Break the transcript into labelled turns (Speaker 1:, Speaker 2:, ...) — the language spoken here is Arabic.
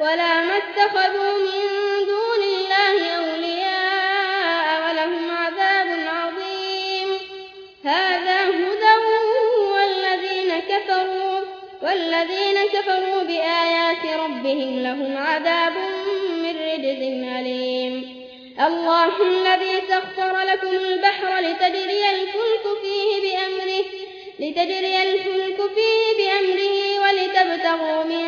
Speaker 1: ولا, ما اتخذوا من دون الله أولياء ولهم عذاب عظيم. هذا هدى والذين كفروا والذين كفروا بآيات ربهم لهم عذاب من رجز أليم. الله الذي سخر لكم البحر لتجري الفلك فيه بأمره لتجري الفلك فيه بأمره ولتبتغوا من